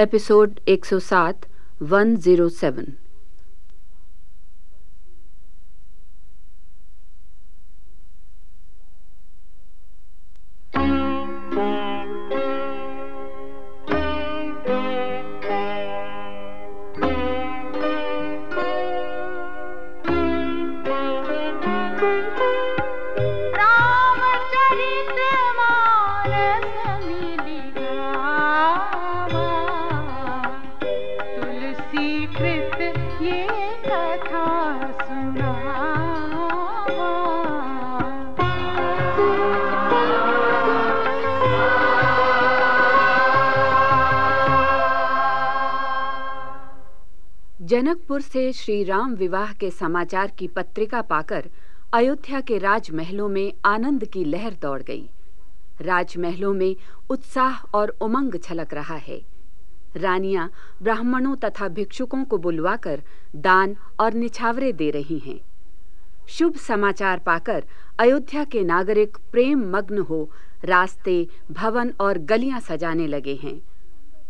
Episode 107 107 Janakpur से श्री राम विवाह के समाचार की पत्रिका पाकर अयोध्या के राजमहलों में आनंद की लहर दौड़ गई। राजमहलों में उत्साह और उमंग छलक रहा है। रानियाँ ब्राह्मणों तथा भिक्षुकों को बुलवाकर दान और निछावरे दे रही हैं। शुभ समाचार पाकर अयोध्या के नागरिक प्रेम मग्न हो रास्ते, भवन और गलियाँ सजाने लगे हैं।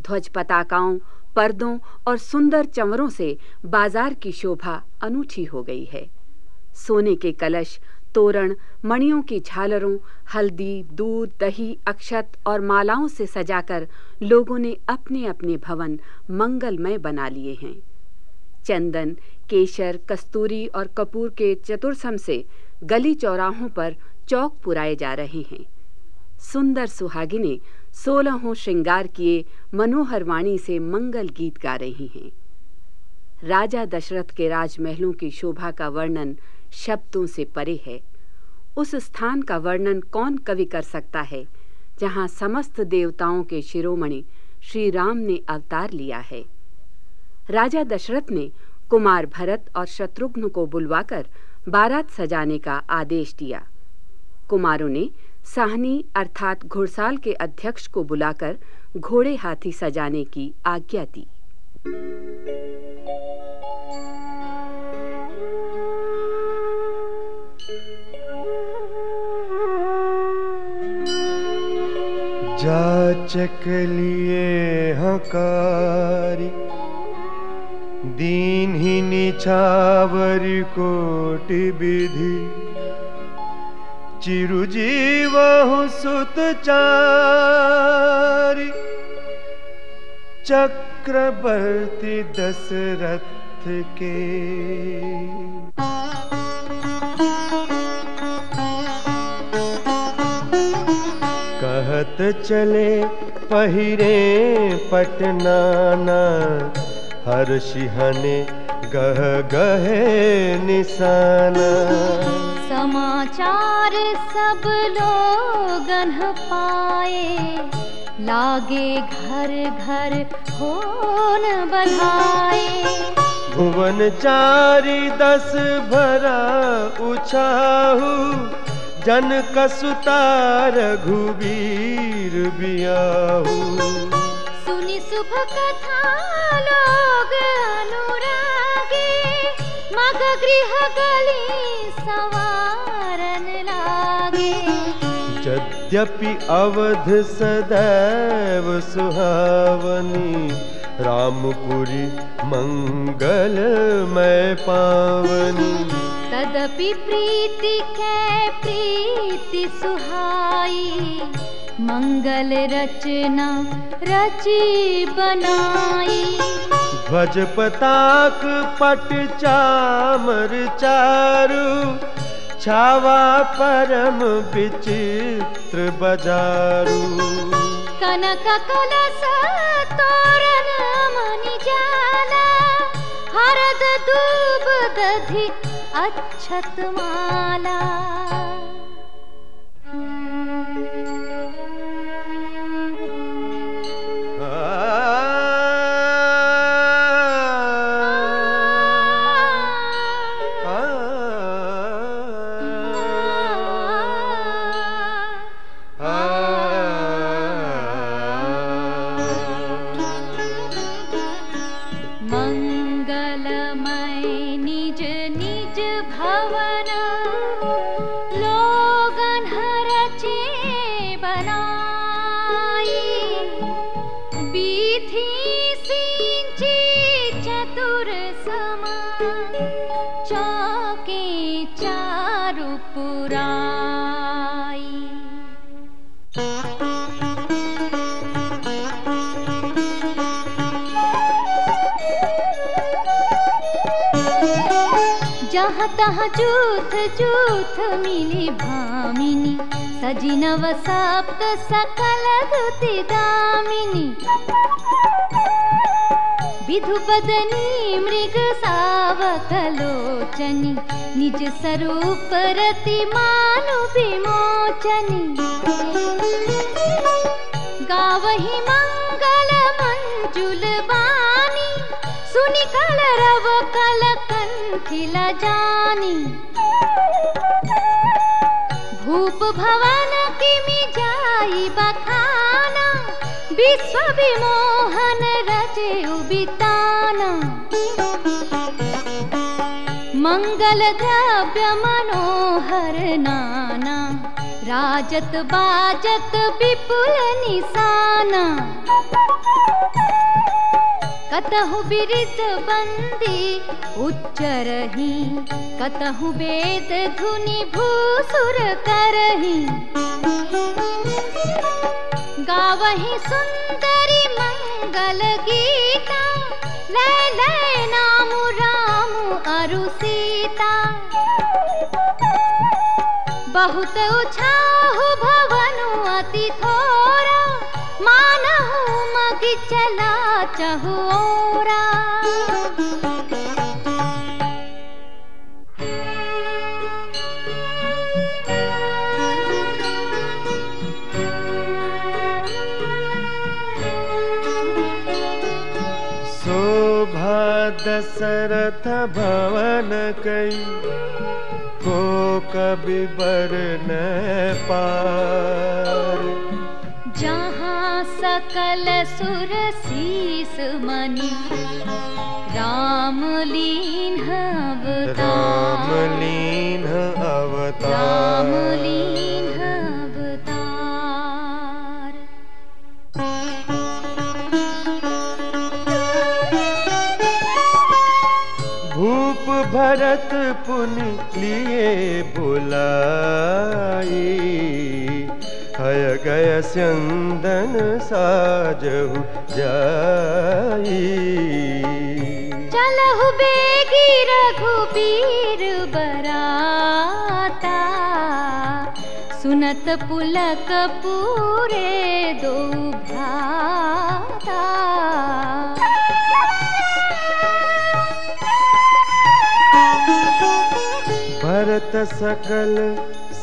ध्वज पताकाओं पर्दों और सुंदर चंवरों से बाज़ार की शोभा अनूठी हो गई है। सोने के कलश, तोरण, मणियों की झालरों, हल्दी, दूध, दही, अक्षत और मालाओं से सजाकर लोगों ने अपने अपने भवन मंगलमय बना लिए हैं। चंदन, केशर, कस्तूरी और कपूर के चतुर्सम से गली चौराहों पर चौक पुराए जा रहे हैं। सुंदर सुहागिने सोलहों श्रृंगार किए मनोहर वाणी से मंगल गीत गा रही हैं। राजा दशरथ के राजमहलों की शोभा का वर्णन शब्दों से परे है। उस स्थान का वर्णन कौन कवि कर सकता है, जहाँ समस्त देवताओं के शिरोमणि श्री राम ने अवतार लिया है? राजा दशरथ ने कुमार भरत और शत्रुघ्न को बुलवाकर बारात सजाने का आदेश दिया। कुमारों ने साहनी अर्थात घुड़साल के अध्यक्ष को बुलाकर घोड़े हाथी सजाने की आज्ञा दी। जाचक लिए हकारी, दीन ही निछावर कोटि विधि। चिरुजीवहु सुत चारी चक्रवर्ती दशरथ के। कहत चले पहिरे पटनाना हर सिहने गह गहे निशाना। समाचार सब लोग पाए। लागे घर घर होन बधाए भुवन चारी दस भरा उछाहू। जन कसुतार घुबीर बियाहू। सुनी शुभ कथा लोग अनुरागे। मग गृह गली सवारन यद्यपि अवध सदैव सुहावनी रामपुरी मंगल मैं पावनी। तदपि प्रीति के प्रीति सुहाई मंगल रचना रची बनाई। ध्वज पताक पट चामर चारु छावा परम विचित्र बजारू। कनक कलस तोरण मणि जाला हरद दूब दधि अच्छत माला। चौके चारु पुराई। जहाँ तहाँ जूथ तहा मिलि भामि सजिनव सप्त सकल दुति दामिनी। विधुपदनी मृग सावकलोचनी निज स्वरूप रति मानु विमोचनी। गावही मंगल मंजुल बानी सुनि कल रव कल कंठिल जानी। भूप भवन किमि जाई बखाना विश्व विमोहन रचे उबिताना। मंगल द्रव्य मनोहर नाना। राजत बाजत विपुल निशाना। कतहु बिरित बंदी उच्चरही कतहु वेद धुनि भूसुर करही। गावही सुंदरी मंगल गीता राम अरु सीता। बहुत उछाहु भवनु अति दशरथ भवन कई को कभी बर न पार। जहाँ सकल सुर शीस मनी रामलीन अवतार राम भरत पुनि लिए बुलाई। हय गय स्यंदन साजहु जाई। चलहु बेगी रघुबीर बराता। सुनत पुलक पूरे दो भ्राता सकल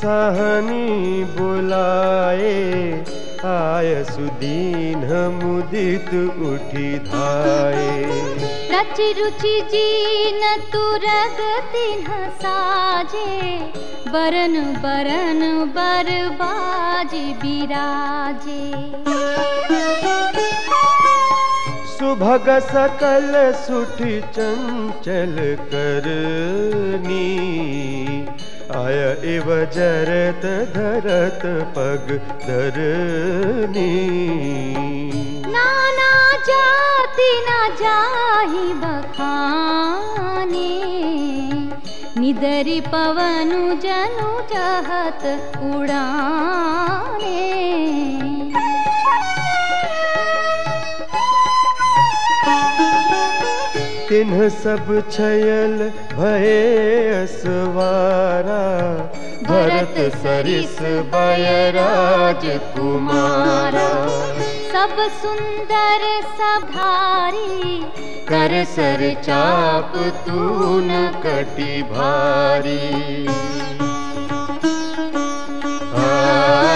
सहनी बुलाए आय सुदीन मुदित उठी धाये रचि रुचि जीन तुरग तिन्ह साजे बरन बरन बर बाजी बिराजे। सुभग सकल सुठी चंचल करनी। आय इव जरत धरत पग धरनी नाना जाति न जाहि बखाने। निदरि पवनु जनु जहत उड़ाने तिन्ह सब छयल भय असवारा। भरत सरिस बयराज कुमारा। सब सुंदर सभारी कर सर चाप तून कटि भारी आ,